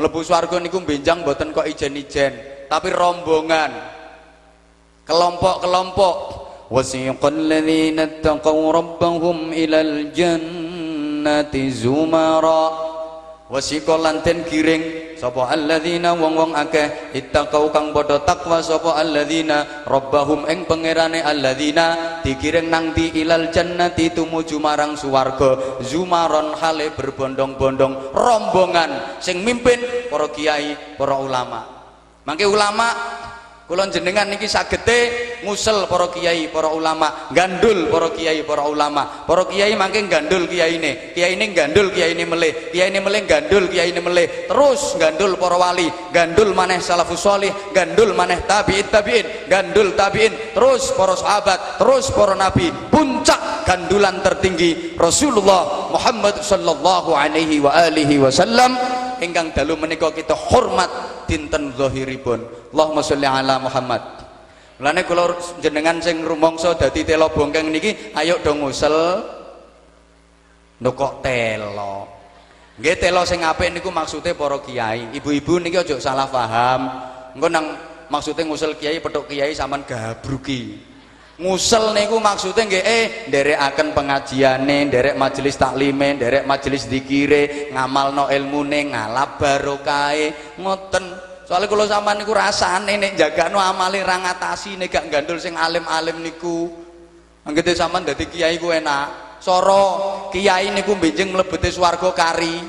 mlebu swarga niku benjang mboten kok ijen-ijen tapi rombongan. Kelompok-kelompok. Wasiqal ladzina taqaw rabbahum ilal jannati zumara wasiqa lanten giring sapa alladzina wong-wong akeh ittaqau kang padha takwa sapa alladzina rabbahum ing pangerane alladzina dikiring nang di ilal jannati tumuju marang suwarga zumaron hale berbondong-bondong rombongan sing mimpin para kiai para ulama. Mangke ulama Kula jenengan niki sagete ngusel para kiai, para ulama, gandul para kiai, para ulama. Para kiai mangke gandul kiyaine, kiyaine gandul kiyaine melih, kiyaine melih gandul kiyaine melih. Terus gandul para wali, gandul maneh salafus shalih, gandul maneh tabi'in tabi'in, gandul tabi'in, terus para sahabat, terus para nabi. Puncak gandulan tertinggi Rasulullah Muhammad sallallahu alaihi wa alihi wasallam ingkang dalu menika kita hormat dinten zahiripun Allahumma sholli ala Muhammad. Mulane kula jenengan sing rumangsa dadi telo bongkeng niki ayo dong ngusel. Lho kok telo? Nggih telo sing apik niku maksude para kiai. Ibu-ibu niki aja salah paham. Engko nang maksude ngusel kiai petuk kiai sampean gabruki ngusel niku maksudnya nggih eh nderekaken pengajiane nderek majelis taklime nderek majelis zikire ngamalno ilmune ngalap barokahe ngoten. Soalnya kalau sampean niku rasane nek jagano amale ra ngatasi nek gak gandul sing alim-alim niku. Anggete sampean dadi kiai ku enak. Soro kiai niku benjing mlebete swarga kari.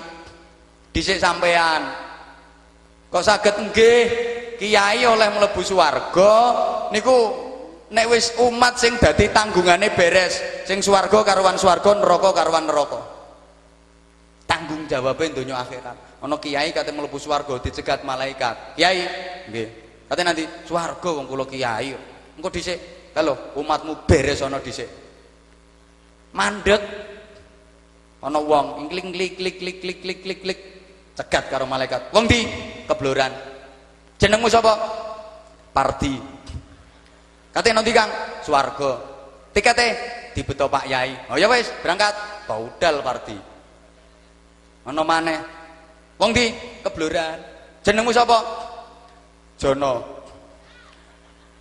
Dhisik sampean. Kok saged nggih? Kiai oleh mlebu swarga niku nek wis umat sing dadi tanggungane beres sing swarga karuan swarga neraka karuan neraka. Tanggung jawabnya dunia akhirat. Ono kiai kata melebu swarga dicegat malaikat. Kiai nggih. Kata nanti swarga wong kula kiai. Engko dhisik kalau umatmu beres ono dhisik. Mandek. Ono wong ingling klik klik klik klik klik klik klik cegat karo malaikat. Wong di kebloran. Jenengmu sapa? Parti Katanya nanti Kang, swarga. Tiketnya dibeto Pak Yai. Oh ya wes, berangkat. Baudal parti. Ana maneh. Wong di kebloran. Jenengmu sapa? Jono.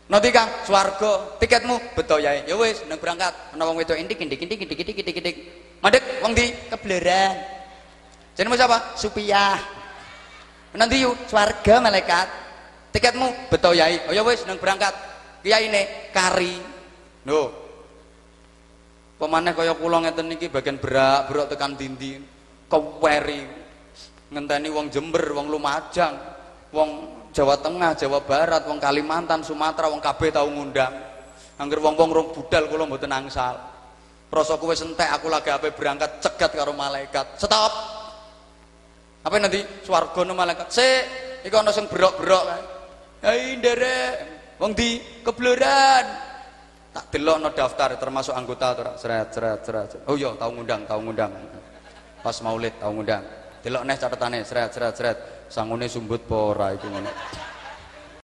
Nanti Kang, swarga. Tiketmu beto Yai. Ya wes, nang berangkat. Ana wong wedok indik indik indik indik indik indik indik. Mandek wong di kebloran. Jenengmu siapa? Supiah. Nanti yuk swarga malaikat. Tiketmu beto Yai. Oh ya wes, nang berangkat kiai ini kari. No pemanah kaya kula ngeten niki bagian berak berak tekan dinding keweri. Ngenteni wong Jember wong Lumajang wong Jawa Tengah Jawa Barat wong Kalimantan Sumatera wong kabeh tau ngundang. Angger wong-wong rong budal kula mboten angsal. Rasa kowe entek aku lagi ape berangkat cegat karo malaikat. Stop! Apa nanti swarga malaikat? Se iku ana berok-berok Hai nderek wong di kebloran tak delok no daftar termasuk anggota tuh seret seret seret oh iya tahu ngundang tahu ngundang. Pas maulid tahu ngundang. Delok neh catatannya seret seret seret. Sangune sumbut pora itu ngono